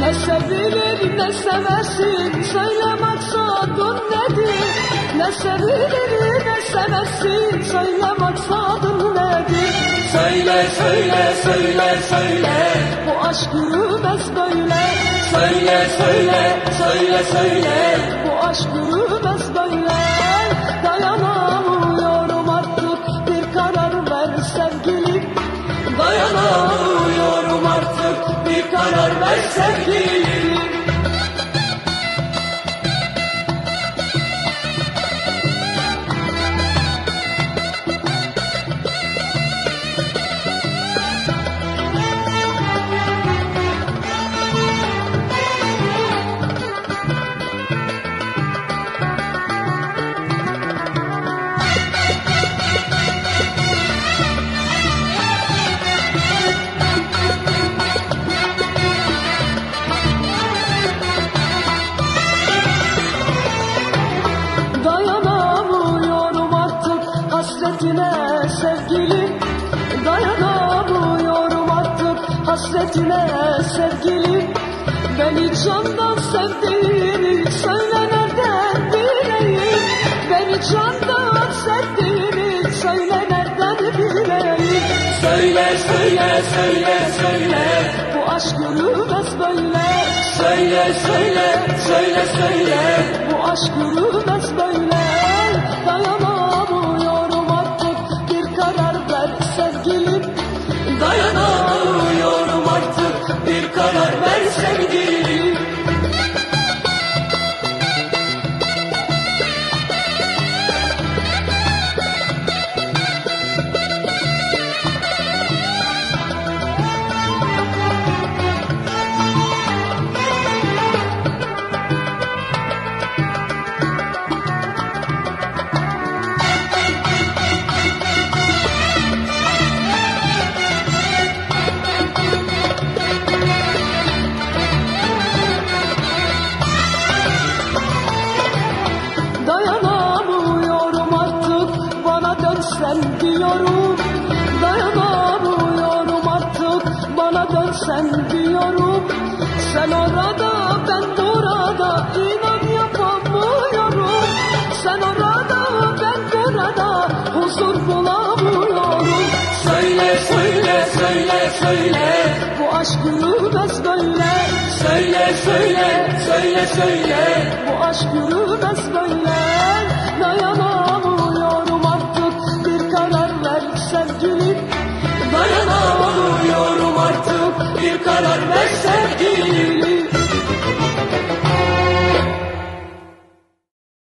ne seversin söyle maksadın nedir? Ne sevilir ne seversin söyle maksadın nedir? Söyle söyle söyle söyle. Bu aşk yürümez böyle. Söyle söyle söyle söyle. Bu aşk yürümez Ay çekil hasretine sevgilim Beni candan sevdiğini söyle nereden bileyim. Beni candan sevdiğini söyle nereden bileyim. Söyle söyle söyle söyle. Bu aşk yürümez böyle. Söyle söyle söyle söyle. Bu aşk yürümez böyle dönsen diyorum Dayanamıyorum artık bana dönsen diyorum. Sen orada ben burada inan yapamıyorum. Sen orada ben burada huzur bulamıyorum. Söyle söyle söyle söyle. Bu aşk yürümez böyle. Söyle söyle söyle söyle. Bu aşk yürümez böyle